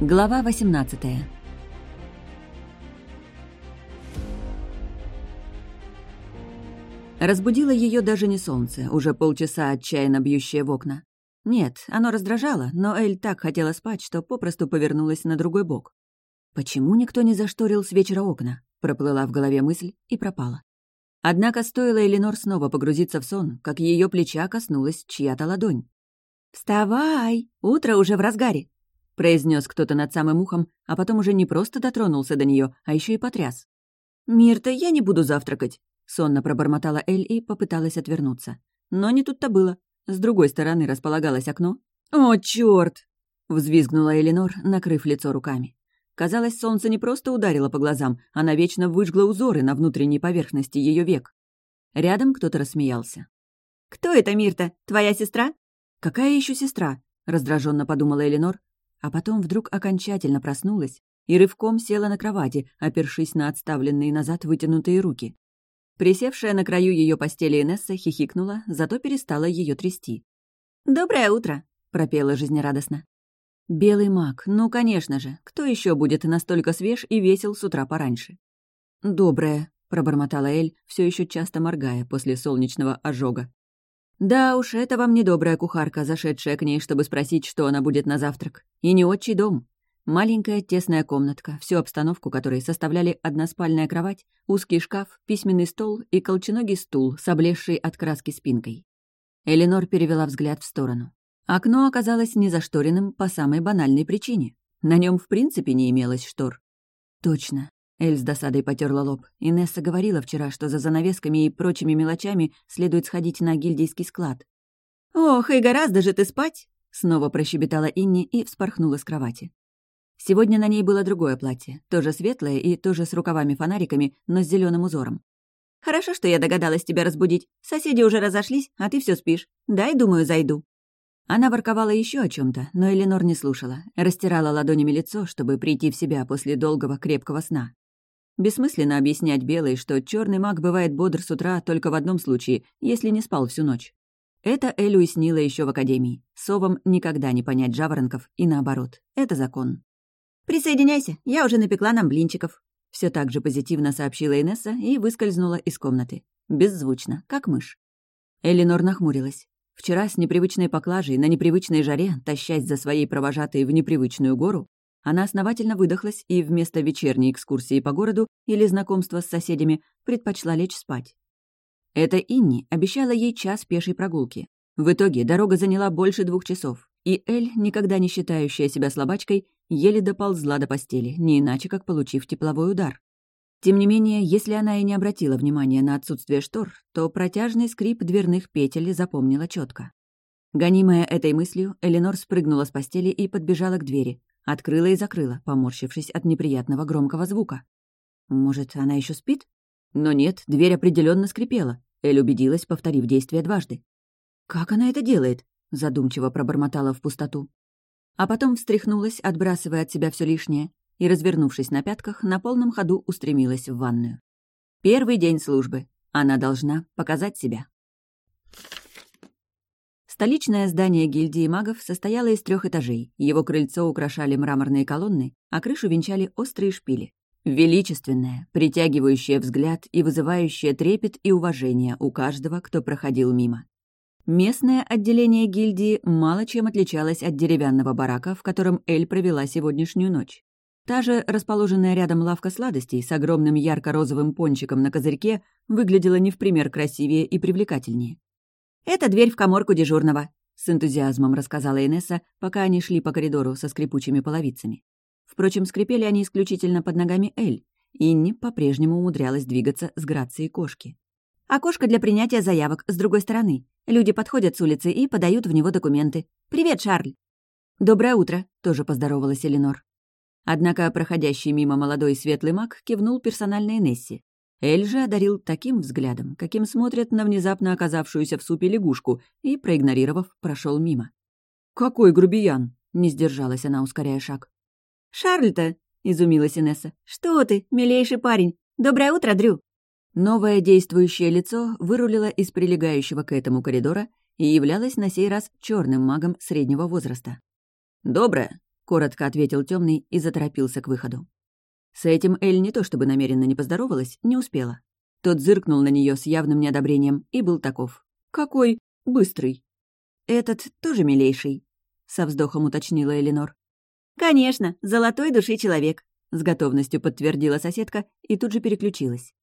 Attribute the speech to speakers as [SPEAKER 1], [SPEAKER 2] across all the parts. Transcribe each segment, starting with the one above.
[SPEAKER 1] Глава 18 Разбудило ее даже не солнце, уже полчаса отчаянно бьющее в окна. Нет, оно раздражало, но Эль так хотела спать, что попросту повернулась на другой бок. «Почему никто не зашторил с вечера окна?» — проплыла в голове мысль и пропала. Однако стоило Эленор снова погрузиться в сон, как ее плеча коснулась чья-то ладонь. «Вставай! Утро уже в разгаре!» — произнес кто-то над самым ухом, а потом уже не просто дотронулся до нее, а еще и потряс. «Мирта, я не буду завтракать!» — сонно пробормотала Эль и попыталась отвернуться. Но не тут-то было. С другой стороны располагалось окно. «О, чёрт!» — взвизгнула Эленор, накрыв лицо руками. Казалось, солнце не просто ударило по глазам, а навечно выжгло узоры на внутренней поверхности ее век. Рядом кто-то рассмеялся. «Кто это, Мирта? Твоя сестра?» «Какая еще сестра?» — раздраженно подумала Эленор, а потом вдруг окончательно проснулась и рывком села на кровати, опершись на отставленные назад вытянутые руки. Присевшая на краю ее постели Инесса хихикнула, зато перестала ее трясти. «Доброе утро!» — пропела жизнерадостно. Белый маг, ну, конечно же, кто еще будет настолько свеж и весел с утра пораньше? Доброе, пробормотала Эль, все еще часто моргая после солнечного ожога. Да уж, это вам не добрая кухарка, зашедшая к ней, чтобы спросить, что она будет на завтрак. И не отчий дом. Маленькая тесная комнатка, всю обстановку которой составляли односпальная кровать, узкий шкаф, письменный стол и колченогий стул с облезшей от краски спинкой. Эленор перевела взгляд в сторону. Окно оказалось незашторенным по самой банальной причине. На нем в принципе не имелось штор. Точно. Эль с досадой потерла лоб. Инесса говорила вчера, что за занавесками и прочими мелочами следует сходить на гильдейский склад. «Ох, и гораздо же ты спать!» Снова прощебетала Инни и вспорхнула с кровати. Сегодня на ней было другое платье, тоже светлое и тоже с рукавами-фонариками, но с зеленым узором. «Хорошо, что я догадалась тебя разбудить. Соседи уже разошлись, а ты все спишь. Дай, думаю, зайду». Она ворковала еще о чем то но Эленор не слушала, растирала ладонями лицо, чтобы прийти в себя после долгого крепкого сна. Бессмысленно объяснять Белой, что черный маг бывает бодр с утра только в одном случае, если не спал всю ночь. Это Элю и снило еще в академии. Совам никогда не понять жаворонков, и наоборот. Это закон. «Присоединяйся, я уже напекла нам блинчиков», — все так же позитивно сообщила Инесса и выскользнула из комнаты. Беззвучно, как мышь. Элинор нахмурилась. Вчера с непривычной поклажей, на непривычной жаре, тащась за своей провожатой в непривычную гору, она основательно выдохлась и вместо вечерней экскурсии по городу или знакомства с соседями предпочла лечь спать. Это Инни обещала ей час пешей прогулки. В итоге дорога заняла больше двух часов, и Эль, никогда не считающая себя слабачкой, еле доползла до постели, не иначе как получив тепловой удар. Тем не менее, если она и не обратила внимания на отсутствие штор, то протяжный скрип дверных петель запомнила четко. Гонимая этой мыслью, Эленор спрыгнула с постели и подбежала к двери. Открыла и закрыла, поморщившись от неприятного громкого звука. Может, она еще спит? Но нет, дверь определенно скрипела. Эль убедилась, повторив действие дважды. «Как она это делает?» — задумчиво пробормотала в пустоту. А потом встряхнулась, отбрасывая от себя все лишнее, и, развернувшись на пятках, на полном ходу устремилась в ванную. Первый день службы. Она должна показать себя. Столичное здание гильдии магов состояло из трех этажей. Его крыльцо украшали мраморные колонны, а крышу венчали острые шпили. Величественное, притягивающее взгляд и вызывающее трепет и уважение у каждого, кто проходил мимо. Местное отделение гильдии мало чем отличалось от деревянного барака, в котором Эль провела сегодняшнюю ночь. Та же расположенная рядом лавка сладостей с огромным ярко-розовым пончиком на козырьке выглядела не в пример красивее и привлекательнее. «Это дверь в коморку дежурного», — с энтузиазмом рассказала Инесса, пока они шли по коридору со скрипучими половицами. Впрочем, скрипели они исключительно под ногами Эль. Инни по-прежнему умудрялась двигаться с грацией кошки. «Окошко для принятия заявок с другой стороны. Люди подходят с улицы и подают в него документы. Привет, Шарль!» «Доброе утро», — тоже поздоровалась Эленор. Однако проходящий мимо молодой светлый маг кивнул персональной Несси. Эль же одарил таким взглядом, каким смотрят на внезапно оказавшуюся в супе лягушку, и, проигнорировав, прошел мимо. «Какой грубиян!» — не сдержалась она, ускоряя шаг. «Шарль-то!» — изумилась Инесса. «Что ты, милейший парень! Доброе утро, Дрю!» Новое действующее лицо вырулило из прилегающего к этому коридора и являлось на сей раз черным магом среднего возраста. «Доброе!» коротко ответил темный и заторопился к выходу. С этим Эль не то чтобы намеренно не поздоровалась, не успела. Тот зыркнул на нее с явным неодобрением и был таков. «Какой быстрый!» «Этот тоже милейший», — со вздохом уточнила Эленор.
[SPEAKER 2] «Конечно, золотой души человек», —
[SPEAKER 1] с готовностью подтвердила соседка и тут же переключилась.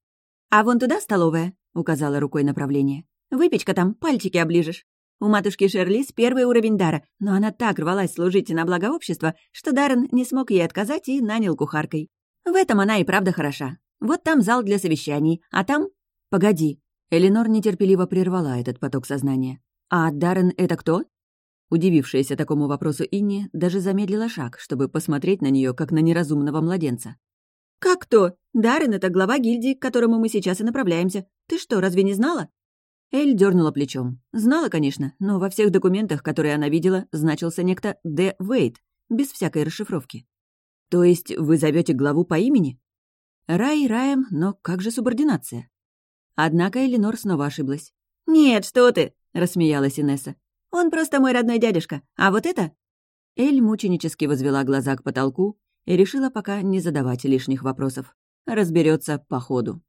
[SPEAKER 2] «А вон туда столовая», — указала рукой направление. «Выпечка там, пальчики оближешь. У матушки Шерлис первый уровень дара, но она так рвалась служить на благо общества, что Даррен не смог ей отказать и нанял кухаркой. В этом она и правда хороша. Вот там зал для совещаний, а там...
[SPEAKER 1] Погоди. Эленор нетерпеливо прервала этот поток сознания. А Даррен — это кто? Удивившаяся такому вопросу Инни даже замедлила шаг, чтобы посмотреть на нее как на неразумного младенца.
[SPEAKER 2] «Как кто? Даррен — это глава гильдии, к которому мы сейчас и направляемся. Ты что, разве не знала?»
[SPEAKER 1] Эль дернула плечом. Знала, конечно, но во всех документах, которые она видела, значился некто Д. Вейт, без всякой расшифровки. То есть вы зовете главу по имени? Рай раем, но как же субординация? Однако Элинор снова ошиблась.
[SPEAKER 2] «Нет, что ты!» — рассмеялась Инесса. «Он просто мой родной дядюшка. А вот это...»
[SPEAKER 1] Эль мученически возвела глаза к потолку и решила пока не задавать лишних вопросов. Разберется по ходу.